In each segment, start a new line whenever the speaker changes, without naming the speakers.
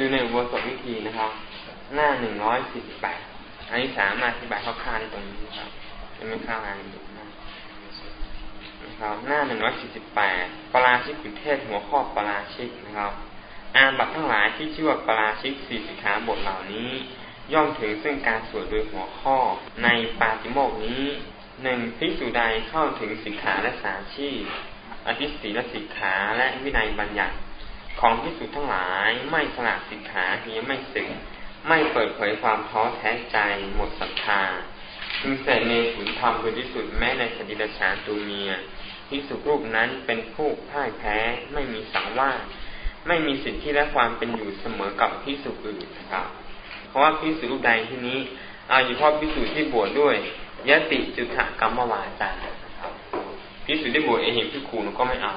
ดูในอุโบสถวิธีนะครับ หน้าหนึ่งร้อยสี่สิบแปดอันนี้สามารถอธิบายคร่าวๆในตรงนี้ครับจะไม่ข้าวงานอีกนะครับ หน้าหนึ่งร้อยสี่สิบแปดปราชิกขุเทศหัวข้อปราชิกนะครับอาบัตทั้งหลายที่ชื่อว่าปราชิกสี่สิกขาบทเหล่านี้ ย่อมถึงซึ่งการสวดโดยหัวข้อ ในปาติโมกนี้หนึ่งพิสุใดเข้าถึงสิกขาและสาชีอธิศีลสิกขาและวินัยบัญญัติ ของพิสุทั้งหลายไม่สละสิกขาเพียไม่สึก ไม่เปิดเผยความท้อแท้ใจหมดศรัทธาจึงเสดเนถุนธรรมโดยที่สุดแม้ในสติดชาตูเมียพิสุรูปนั้นเป็นผู้พ่ายแพ้ไม่มีสังวาสไม่มีสิทธิและความเป็นอยู่เสมอกับพิสุอื่นนะครับ เพราะว่าพิสุรูปใดที่นี้เอาอยู่เพราะพิสุที่บวชดด้วยยติจุถกรรมวาจาพิสุที่บวชเอห็นพิคูนก็ไม่เอา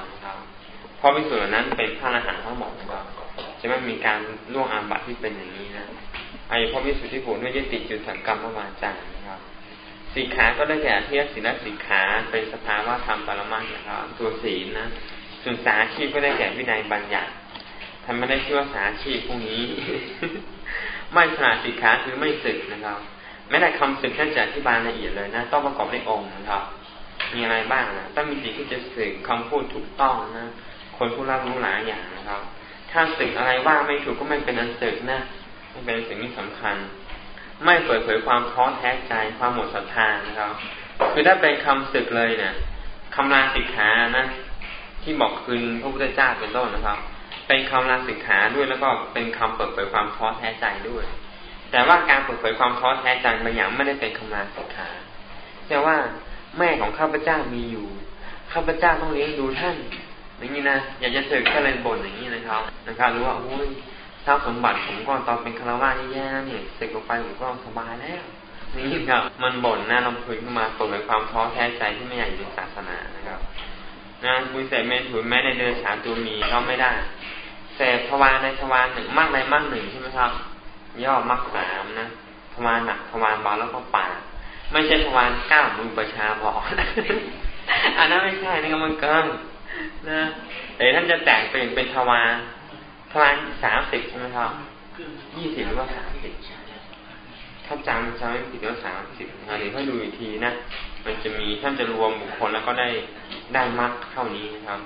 เพราะพิสุเหล่านั้นเป็นพระอรหันต์ทั้งหมดนะครับจะไม่มีการล่วงอาบัติที่เป็นอย่างนี้นะไอ้พระพิสุที่บวชด้วยยติจุถกรรมวาจานะครับสีขา ก็ได้แก่เทียศีลสีขาเป็นสภาวะธรรมปรมัตนะครับ ตัวศีลนะส่วนสาชีพก็ได้แก่วินัยบัญญัติทำไม่ได้ชื่อว่าสาชีพพวกนี้ ไม่สละสิกขาคือไม่สึกนะครับ แม้แต่คำสึกท่านจะอธิบายละเอียดเลยนะ ต้องประกอบด้วยองค์นะครับ มีอะไรบ้างนะต้องมีสิทธิ์ที่จะสึกคำพูดถูกต้องนะ คนผู้รับรู้หลายอย่างนะครับ ถ้าสึกอะไรว่าไม่ถูกก็ไม่เป็นอันสึกนะไม่เป็นสิ่งที่สำคัญ ไม่เปิดเผยความท้อแท้ใจความหมดศรัทธานะครับ คือถ้าเป็นคำสึกเลยเนี่ยคำลาสิกขานะที่บอกคืนพระพุทธเจ้าเป็นต้นนะครับ เป็นคำลาสิกขาด้วยแล้วก็เป็นคำเปิดเผยความท้อแท้ใจด้วย แต่ว่าการเปิดเผยความท้อแท้ใจบางอย่างไม่ได้เป็นคำลาสิกขาแต่ว่าแม่ของข้าพเจ้ามีอยู่ข้าพเจ้าต้องเลี้ยงดูท่าน อย่างนี้นะอยากจะสึกก็เลยบ่นอย่างนี้นะครับนะครับหรู้ว่าโอ้ยทรัพย์สมบัติผมก็ตอนเป็นคารวะนี่แย่เนี่ยสึกออกไปผมก็สบายแล้วนี่ครับ มันบ่นหน้าลำพึงขึ้นมาเปิดเผยความท้อแท้ใจที่ไม่อยากอยู่ในศาสนานะครับนะบุญเสเมนถุนแม้ในเดือนสามตัวมีก็ไม่ได้เสพทวารในทวารหนึ่งมากในมากหนึ่งใช่ไหมครับ ย่อมักสามนะทวารหนักทวารเบาแล้วก็ป่าไม่ใช่ทวารก้าวมือประชาบอกอันนั้นไม่ใช่นี่ก็มันเกิน นะแต่ท่านจะแตกเป็นเป็นทวารทวารสามสิบใช่ไหมครับยี่สิบหรือว่าสามสิบถ้าจำจำไม่ผิดว่าสามสิบอันนี้ถ้าดูอีกทีนะมันจะมีท่านจะรวมบุคคลแล้วก็ได้ได้มักเท่านี้นะครับ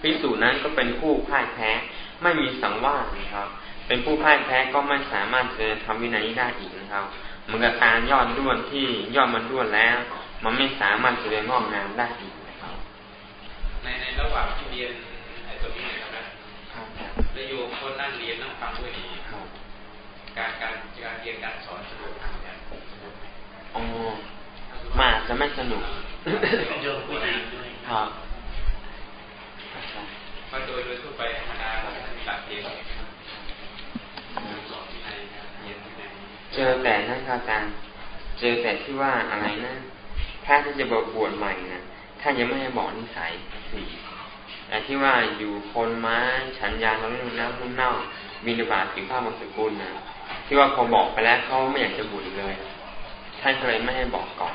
พิสูจนั้นก็เป็นผู้พ่ายแพ้ ไม่มีสังวาสนะครับ เป็นผู้พ่ายแพ้ก็ไม่สามารถจะทำวินัยได้อีกนะครับเหมือนกับการยอดด้วนที่ยอดมันด้วนแล้ว มันไม่สามารถจะเรียนงอกงามได้อีก รับ
ในในระหว่างที่เรียนไอ้ตัวนี้นะครับแล้วโยมเขานั่งเรียนนั่งฟังด้วยดีการการการเรียนการสอนสะดวกทางเนี่ย
อ๋อมาจะไม่สนุกครับ
โดยโดยทั่วไปธรรมดาหลักเรียน
เจอแต่นั่นค่ะอาจารย์เจอแต่ที่ว่าอะไรนะถ้าท่านจะบวชบวชใหม่นะ ท่านยังไม่ให้บอกนิสัยสี่แต่ที่ว่าอยู่คนไม้ฉันยาเขาเรื่องน้ำนุ่มเน่ามีนบาตถึงผ้ามังสกุลนะที่ว่าพอบอกไปแล้วเขาไม่อยากจะบวชเลย ท่านก็เลยไม่ให้บอกก่อน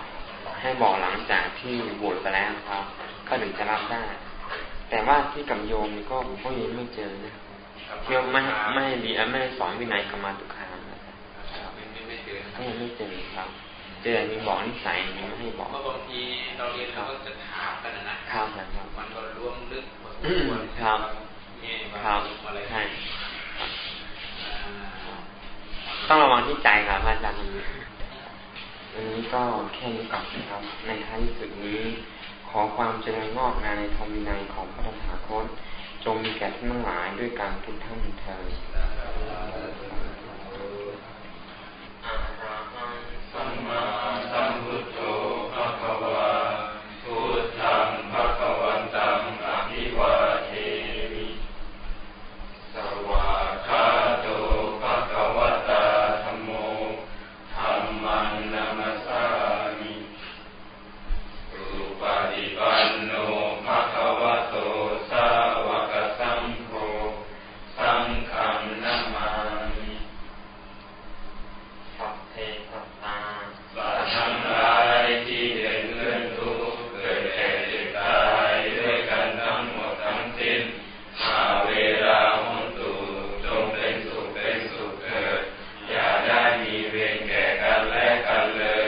ให้บอกหลังจากที่บวชไปแล้วครับก็ถึงจะรับได้แต่ว่าที่กับโยมนี่ก็ผมก็ยังไม่เจอนะโยมไม่ไม่ดีไม่สอนวินัยกรรมาตุคามก็ยังไม่เจอครับ เจอมีบอกนิสัยมีไม่ให้บอก
เมื่อบางทีเราเรียนเราก็จะถามกันนะครับ
ครับ
มันก็ร่วมลึกพอส
มควรครับครับใช่ต้องระวังที่ใจครับอาจารย์อันนี้ก็แค่นี้ก่อนนะครับ ในท้ายสุดนี้ ขอความเจริญงอกงามในธรรมวินัยของพระธรรมคตจงมีแก่ท่านทั้งหลายด้วยการทุกท่านเทอ Amen.